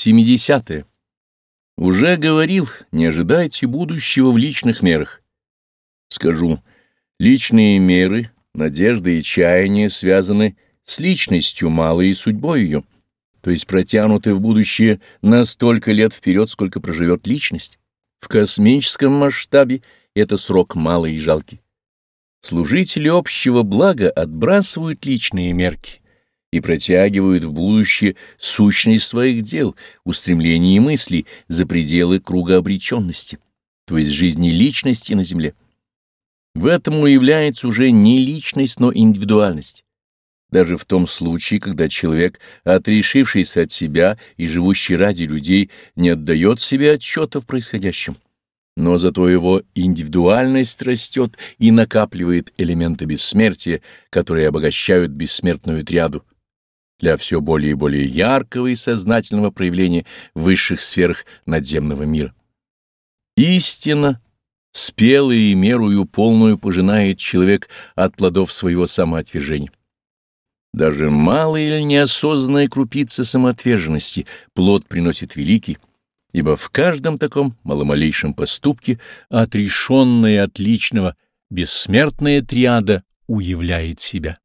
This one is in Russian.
70. -е. Уже говорил, не ожидайте будущего в личных мерах. Скажу, личные меры, надежды и чаяния связаны с личностью малой и судьбой ее, то есть протянуты в будущее на столько лет вперед, сколько проживет личность. В космическом масштабе это срок малый и жалкий. Служители общего блага отбрасывают личные мерки и протягивают в будущее сущность своих дел, устремлений и мыслей за пределы круга обреченности, то есть жизни личности на земле. В этом уявляется уже не личность, но индивидуальность. Даже в том случае, когда человек, отрешившийся от себя и живущий ради людей, не отдает себе отчета в происходящем. Но зато его индивидуальность растет и накапливает элементы бессмертия, которые обогащают бессмертную триаду для все более и более яркого и сознательного проявления высших сферах надземного мира. Истина, спелая и мерую полную пожинает человек от плодов своего самоотвержения. Даже малая или неосознанная крупица самоотверженности плод приносит великий, ибо в каждом таком маломалейшем поступке отрешенная от личного бессмертная триада уявляет себя.